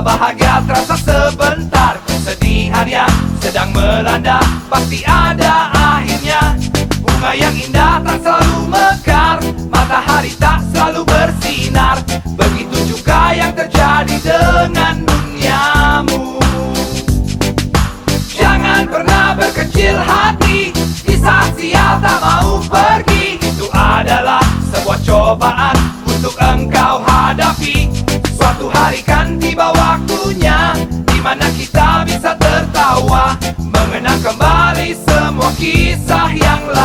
bahagia terasa sebentar. Sedih yang sedang melanda. Pasti ada akhirnya. Bunga yang indah tak selalu mekar. Matahari tak selalu bersinar. Begitu juga yang terjadi dengan duniamu. Jangan pernah berkecil hati. Di saat sial tak mau pergi Itu adalah sebuah cobaan Untuk engkau hadapi. Suatu hari kan dibawa kisah yang lama